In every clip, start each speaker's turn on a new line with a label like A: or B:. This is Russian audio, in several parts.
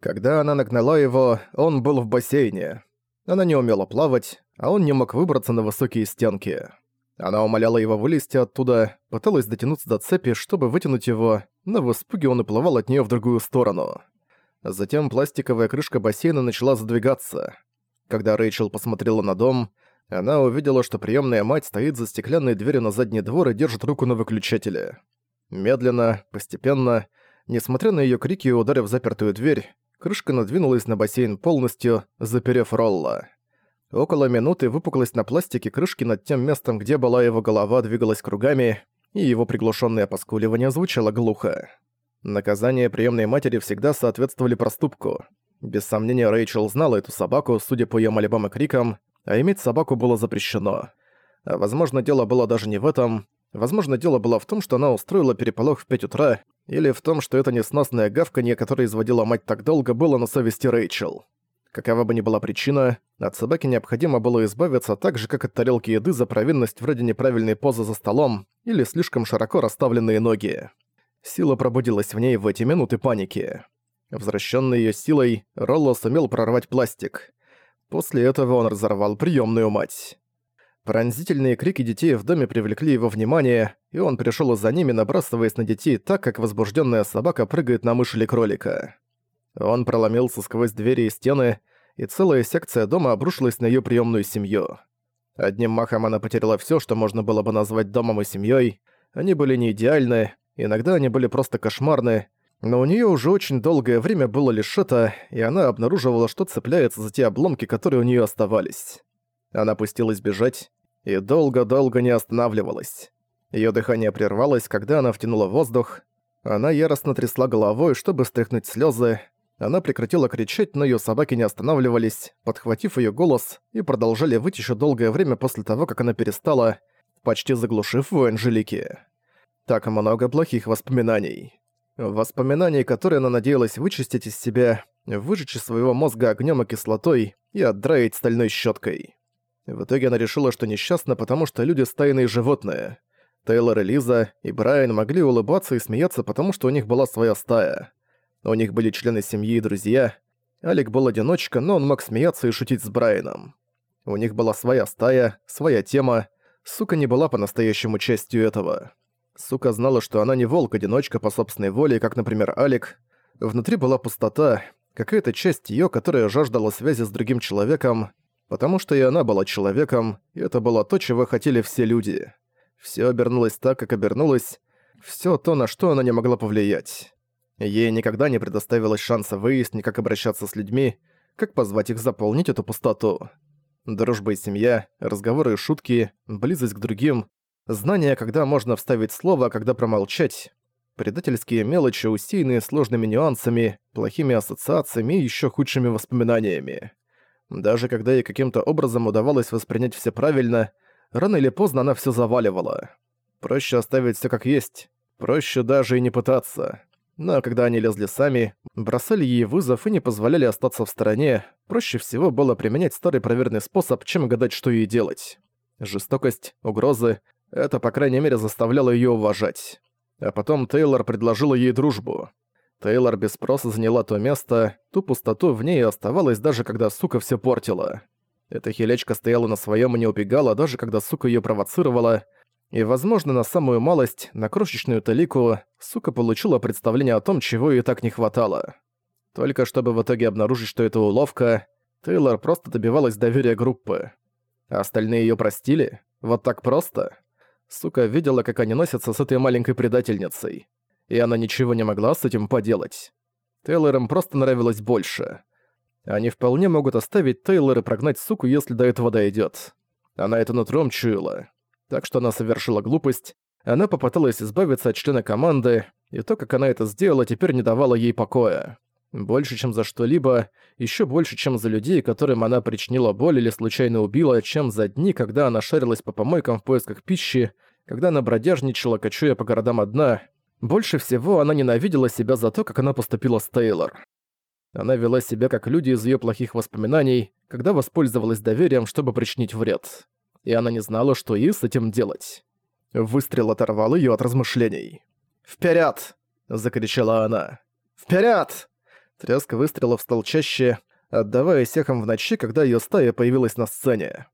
A: Когда она нагнала его, он был в бассейне. Она не умела плавать, а он не мог выбраться на высокие стенки. Она умоляла его вылезти оттуда, пыталась дотянуться до цепи, чтобы вытянуть его, но в испуге он уплывал от нее в другую сторону. Затем пластиковая крышка бассейна начала задвигаться. Когда Рэйчел посмотрела на дом, она увидела, что приемная мать стоит за стеклянной дверью на задний двор и держит руку на выключателе. Медленно, постепенно, несмотря на ее крики и удары в запертую дверь, крышка надвинулась на бассейн полностью, заперев Ролла. Около минуты выпуклость на пластике крышки над тем местом, где была его голова, двигалась кругами, и его приглушенное поскуливание звучало глухо. Наказания приемной матери всегда соответствовали проступку. Без сомнения, Рэйчел знала эту собаку, судя по ее мольбам и крикам, а иметь собаку было запрещено. А возможно, дело было даже не в этом. Возможно, дело было в том, что она устроила переполох в 5 утра, или в том, что это несносное гавканье, которое изводила мать так долго, было на совести Рэйчел. Какова бы ни была причина, от собаки необходимо было избавиться так же, как от тарелки еды за провинность вроде неправильной позы за столом или слишком широко расставленные ноги. Сила пробудилась в ней в эти минуты паники. Возвращенный ее силой, Ролло сумел прорвать пластик. После этого он разорвал приемную мать. Пронзительные крики детей в доме привлекли его внимание, и он пришел за ними, набрасываясь на детей так, как возбужденная собака прыгает на мышь или кролика. Он проломился сквозь двери и стены, и целая секция дома обрушилась на её приёмную семью. Одним махом она потеряла всё, что можно было бы назвать домом и семьёй. Они были не идеальны, иногда они были просто кошмарны, но у неё уже очень долгое время было лишь это, и она обнаруживала, что цепляется за те обломки, которые у неё оставались. Она пустилась бежать и долго-долго не останавливалась. Её дыхание прервалось, когда она втянула воздух. Она яростно трясла головой, чтобы стряхнуть слёзы, она прекратила кричать, но её собаки не останавливались, подхватив её голос, и продолжали выть ещё долгое время после того, как она перестала, почти заглушив вой Анжелики. Так много плохих воспоминаний. Воспоминаний, которые она надеялась вычистить из себя, выжечь из своего мозга огнём и кислотой и отдраить стальной щёткой. В итоге она решила, что несчастна, потому что люди стайные животные. Тейлор и Лиза и Брайан могли улыбаться и смеяться, потому что у них была своя стая. У них были члены семьи и друзья. Алик был одиночка, но он мог смеяться и шутить с Брайаном. У них была своя стая, своя тема. Сука не была по-настоящему частью этого. Сука знала, что она не волк-одиночка по собственной воле, как, например, Алик. Внутри была пустота, какая-то часть её, которая жаждала связи с другим человеком, потому что и она была человеком, и это было то, чего хотели все люди. Всё обернулось так, как обернулось, всё то, на что она не могла повлиять. Ей никогда не предоставилось шанса выяснить, как обращаться с людьми, как позвать их заполнить эту пустоту. Дружба и семья, разговоры и шутки, близость к другим, знание, когда можно вставить слово, а когда промолчать, предательские мелочи, усеянные сложными нюансами, плохими ассоциациями и ещё худшими воспоминаниями. Даже когда ей каким-то образом удавалось воспринять все правильно, рано или поздно она всё заваливала. Проще оставить всё как есть, проще даже и не пытаться. Но когда они лезли сами, бросали ей вызов и не позволяли остаться в стороне, проще всего было применять старый проверенный способ, чем гадать, что ей делать. Жестокость, угрозы — это, по крайней мере, заставляло её уважать. А потом Тейлор предложила ей дружбу. Тейлор без спроса заняла то место, ту пустоту в ней оставалась даже когда сука всё портила. Эта хилечка стояла на своём и не убегала, даже когда сука её провоцировала — и, возможно, на самую малость, на крошечную талику, сука получила представление о том, чего ей так не хватало. Только чтобы в итоге обнаружить, что это уловка, Тейлор просто добивалась доверия группы. А остальные её простили? Вот так просто? Сука видела, как они носятся с этой маленькой предательницей. И она ничего не могла с этим поделать. Тейлорам просто нравилось больше. Они вполне могут оставить Тейлор прогнать суку, если до этого дойдёт. Она это нутром чуяла так что она совершила глупость. Она попыталась избавиться от члена команды, и то, как она это сделала, теперь не давало ей покоя. Больше, чем за что-либо, еще больше, чем за людей, которым она причинила боль или случайно убила, чем за дни, когда она шарилась по помойкам в поисках пищи, когда она бродяжничала, кочуя по городам одна. Больше всего она ненавидела себя за то, как она поступила с Тейлор. Она вела себя как люди из ее плохих воспоминаний, когда воспользовалась доверием, чтобы причинить вред и она не знала, что ей с этим делать. Выстрел оторвал её от размышлений. «Вперёд!» – закричала она. «Вперёд!» Треск выстрелов стал чаще, отдаваясь эхом в ночи, когда её стая появилась на сцене.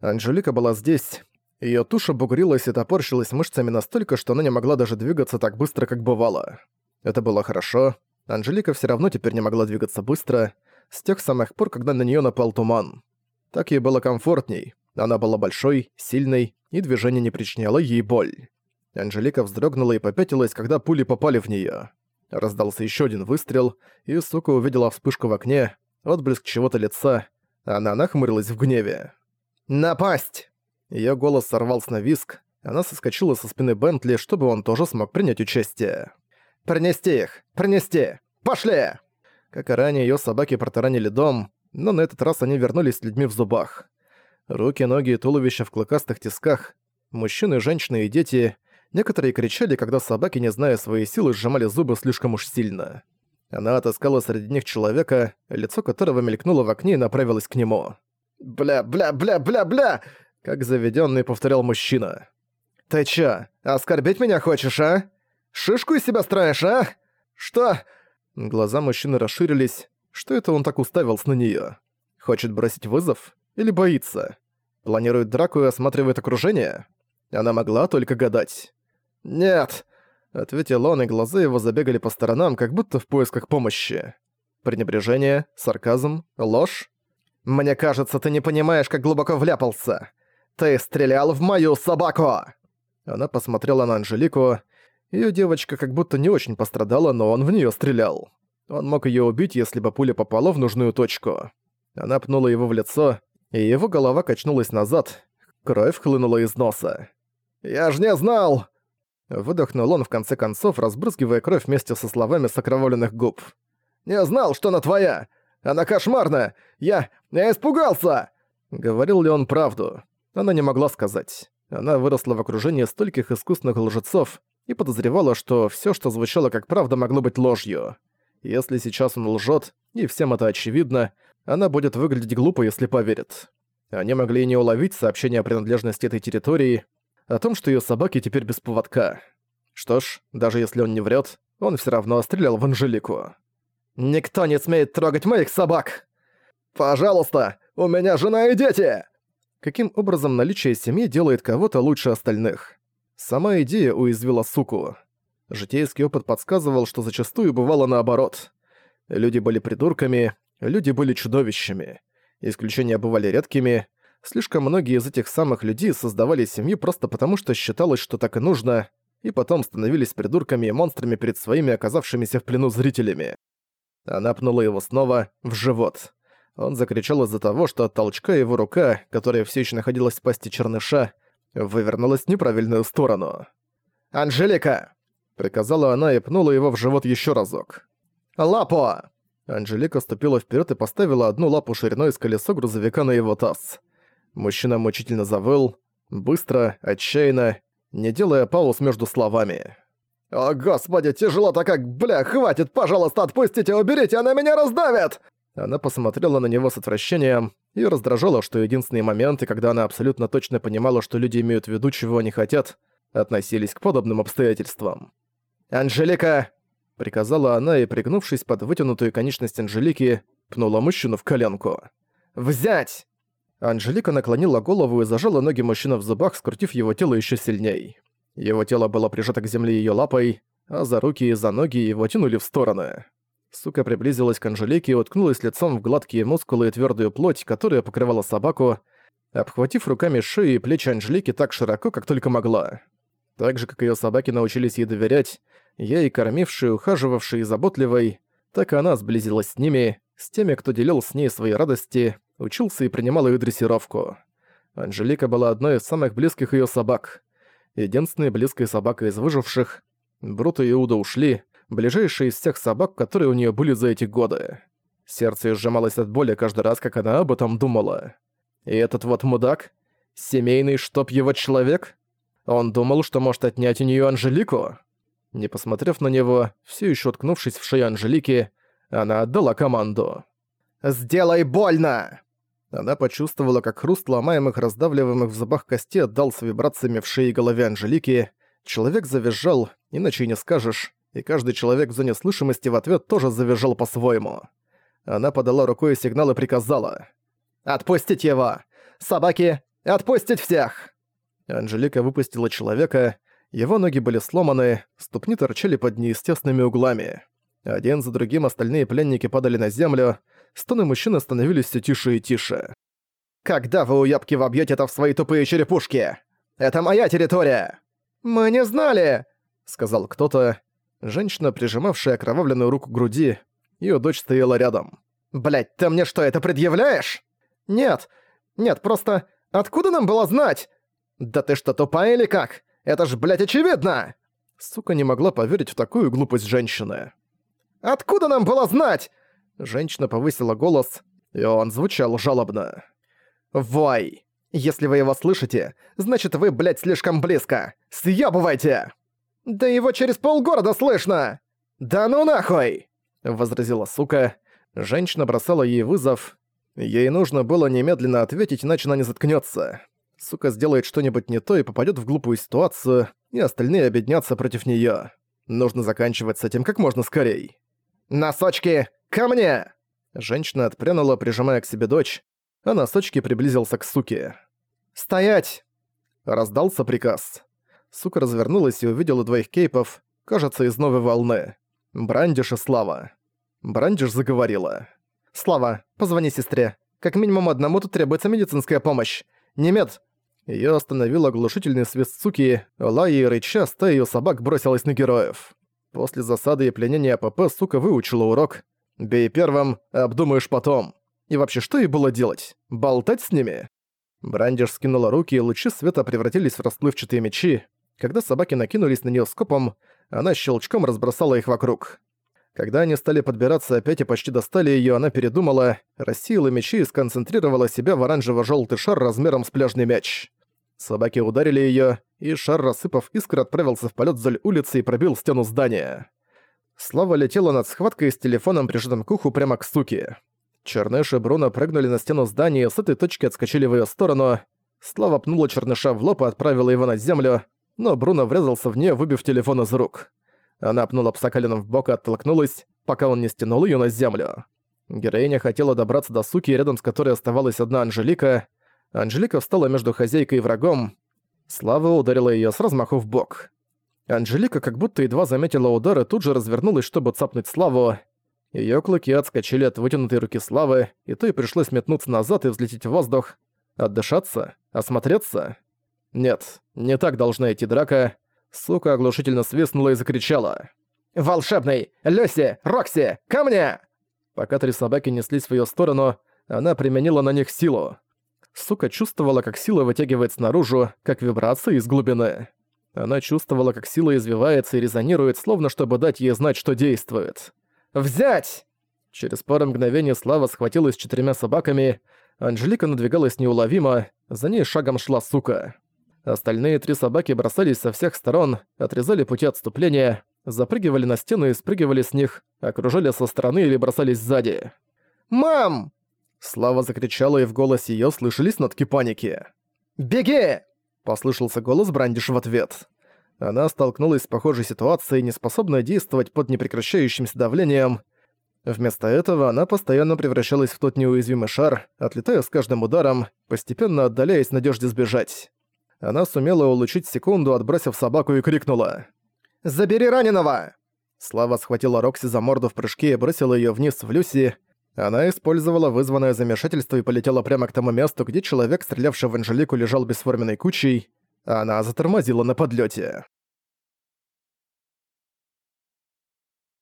A: Анжелика была здесь. Её туша бугрилась и топорщилась мышцами настолько, что она не могла даже двигаться так быстро, как бывало. Это было хорошо. Анжелика всё равно теперь не могла двигаться быстро, с тех самых пор, когда на неё напал туман. Так ей было комфортней. Она была большой, сильной, и движение не причиняло ей боль. Анжелика вздрогнула и попятилась, когда пули попали в неё. Раздался ещё один выстрел, и сука увидела вспышку в окне, отблеск чего-то лица. Она нахмурилась в гневе. «Напасть!» Её голос сорвался на виск. Она соскочила со спины Бентли, чтобы он тоже смог принять участие. «Принести их! Принести! Пошли!» Как и ранее, её собаки протаранили дом, но на этот раз они вернулись с людьми в зубах. Руки, ноги и туловища в клыкастых тисках. Мужчины, женщины и дети. Некоторые кричали, когда собаки, не зная своей силы, сжимали зубы слишком уж сильно. Она отыскала среди них человека, лицо которого мелькнуло в окне и направилось к нему. «Бля-бля-бля-бля-бля!» Как заведённый повторял мужчина. «Ты чё, оскорбить меня хочешь, а? Шишку из себя строишь, а? Что?» Глаза мужчины расширились. Что это он так уставился на неё? Хочет бросить вызов? Или боится? Планирует драку и осматривает окружение? Она могла только гадать. «Нет!» — ответил он, и глаза его забегали по сторонам, как будто в поисках помощи. Пренебрежение, сарказм, ложь. «Мне кажется, ты не понимаешь, как глубоко вляпался. Ты стрелял в мою собаку!» Она посмотрела на Анжелику. Её девочка как будто не очень пострадала, но он в неё стрелял. Он мог её убить, если бы пуля попала в нужную точку. Она пнула его в лицо, и его голова качнулась назад. Кровь хлынула из носа. «Я ж не знал!» Выдохнул он в конце концов, разбрызгивая кровь вместе со словами с губ. «Не знал, что она твоя! Она кошмарная! Я... я испугался!» Говорил ли он правду? Она не могла сказать. Она выросла в окружении стольких искусных лжецов и подозревала, что всё, что звучало как правда, могло быть ложью. Если сейчас он лжёт, и всем это очевидно, она будет выглядеть глупо, если поверит. Они могли и не уловить сообщение о принадлежности этой территории, о том, что её собаки теперь без поводка. Что ж, даже если он не врет, он всё равно стрелял в Анжелику. «Никто не смеет трогать моих собак!» «Пожалуйста, у меня жена и дети!» Каким образом наличие семьи делает кого-то лучше остальных? Сама идея уязвила суку. Житейский опыт подсказывал, что зачастую бывало наоборот. Люди были придурками, люди были чудовищами. Исключения бывали редкими. Слишком многие из этих самых людей создавали семью просто потому, что считалось, что так и нужно, и потом становились придурками и монстрами перед своими оказавшимися в плену зрителями. Она пнула его снова в живот. Он закричал из-за того, что от толчка его рука, которая все еще находилась в пасти черныша, вывернулась в неправильную сторону. «Анжелика!» — приказала она и пнула его в живот еще разок. «Лапо!» Анжелика ступила вперед и поставила одну лапу шириной с колесо грузовика на его таз. Мужчина мучительно завыл, быстро, отчаянно, не делая пауз между словами. «О, господи, тяжело-то как, бля, хватит, пожалуйста, отпустите, уберите, она меня раздавит!» Она посмотрела на него с отвращением и раздражала, что единственные моменты, когда она абсолютно точно понимала, что люди имеют в виду, чего они хотят, относились к подобным обстоятельствам. «Анжелика!» — приказала она и, пригнувшись под вытянутую конечность Анжелики, пнула мужчину в коленку. «Взять!» Анжелика наклонила голову и зажала ноги мужчины в зубах, скрутив его тело еще сильней. Его тело было прижато к земле ее лапой, а за руки и за ноги его тянули в стороны. Сука приблизилась к Анжелике и уткнулась лицом в гладкие мускулы и твердую плоть, которая покрывала собаку, обхватив руками шею и плечи Анжелики так широко, как только могла. Так же, как ее собаки научились ей доверять, ей кормившей, ухаживавшей и заботливой, так и она сблизилась с ними, с теми, кто делил с ней свои радости, учился и принимал ее дрессировку. Анжелика была одной из самых близких ее собак. Единственной близкой собакой из выживших. Брут и Иуда ушли, ближайшие из всех собак, которые у нее были за эти годы. Сердце сжималось от боли каждый раз, как она об этом думала. И этот вот мудак? Семейный, чтоб его человек? Он думал, что может отнять у нее Анжелику? Не посмотрев на него, все еще уткнувшись в шею Анжелики, она отдала команду. «Сделай больно!» Она почувствовала, как хруст ломаемых, раздавливаемых в зубах костей отдался вибрациями в шее и голове Анжелики. Человек завизжал, иначе не скажешь, и каждый человек в зоне слышимости в ответ тоже завизжал по-своему. Она подала рукой сигнал и приказала. «Отпустить его! Собаки, отпустить всех!» Анжелика выпустила человека, его ноги были сломаны, ступни торчали под неестественными углами. Один за другим остальные пленники падали на землю, стоны мужчины становились все тише и тише. «Когда вы, уябки, вобьёте это в свои тупые черепушки? Это моя территория!» «Мы не знали!» — сказал кто-то. Женщина, прижимавшая окровавленную руку к груди, её дочь стояла рядом. «Блядь, ты мне что, это предъявляешь?» «Нет, нет, просто откуда нам было знать?» «Да ты что, тупая или как? Это ж, блядь, очевидно!» Сука не могла поверить в такую глупость женщины. «Откуда нам было знать?» Женщина повысила голос, и он звучал жалобно. «Вой! Если вы его слышите, значит вы, блядь, слишком близко! Съёбывайте!» «Да его через полгорода слышно!» «Да ну нахуй!» — возразила сука. Женщина бросала ей вызов. Ей нужно было немедленно ответить, иначе она не заткнётся. Сука сделает что-нибудь не то и попадёт в глупую ситуацию, и остальные объединятся против неё. Нужно заканчивать с этим как можно скорей. «Носочки, ко мне!» Женщина отпрянула, прижимая к себе дочь, а носочки приблизился к суке. «Стоять!» Раздался приказ. Сука развернулась и увидела двоих кейпов, кажется, из новой волны. Брандиш и Слава. Брандиш заговорила. «Слава, позвони сестре. Как минимум одному тут требуется медицинская помощь. Немед!» Её остановил оглушительный свист суки, лая и рыча стая собак бросилась на героев. После засады и пленения АПП сука выучила урок. «Бей первым, обдумаешь потом». И вообще, что ей было делать? Болтать с ними? Брандиш скинула руки, и лучи света превратились в расплывчатые мечи. Когда собаки накинулись на неё скопом, она щелчком разбросала их вокруг. Когда они стали подбираться опять и почти достали её, она передумала, рассеяла мечи и сконцентрировала себя в оранжево-жёлтый шар размером с пляжный мяч. Собаки ударили её, и шар, рассыпав искры, отправился в полёт вдоль улицы и пробил стену здания. Слава летела над схваткой с телефоном, прижатым к уху, прямо к суке. Черныш и Бруно прыгнули на стену здания и с этой точки отскочили в её сторону. Слава пнула Черныша в лоб и отправила его на землю, но Бруно врезался в неё, выбив телефон из рук. Она пнула пса коленом в бок и оттолкнулась, пока он не стянул её на землю. Героиня хотела добраться до суки, рядом с которой оставалась одна Анжелика. Анжелика встала между хозяйкой и врагом. Слава ударила её с размаху в бок. Анжелика как будто едва заметила удар и тут же развернулась, чтобы цапнуть Славу. Её клыки отскочили от вытянутой руки Славы, и то и пришлось метнуться назад и взлететь в воздух. Отдышаться? Осмотреться? Нет, не так должна идти драка. Сука оглушительно свистнула и закричала. «Волшебный! Люси! Рокси! Ко мне!» Пока три собаки неслись в её сторону, она применила на них силу. Сука чувствовала, как сила вытягивается наружу, как вибрация из глубины. Она чувствовала, как сила извивается и резонирует, словно чтобы дать ей знать, что действует. «Взять!» Через пару мгновений Слава схватилась четырьмя собаками, Анжелика надвигалась неуловимо, за ней шагом шла сука. Остальные три собаки бросались со всех сторон, отрезали пути отступления, запрыгивали на стены и спрыгивали с них, окружали со стороны или бросались сзади. «Мам!» Слава закричала, и в голосе её слышались нотки паники. «Беги!» – послышался голос Брандиш в ответ. Она столкнулась с похожей ситуацией, неспособная действовать под непрекращающимся давлением. Вместо этого она постоянно превращалась в тот неуязвимый шар, отлетая с каждым ударом, постепенно отдаляясь надежде сбежать. Она сумела улучшить секунду, отбросив собаку и крикнула. «Забери раненого!» Слава схватила Рокси за морду в прыжке и бросила её вниз в Люси. Она использовала вызванное замешательство и полетела прямо к тому месту, где человек, стрелявший в Анжелику, лежал бесформенной кучей. Она затормозила на подлёте.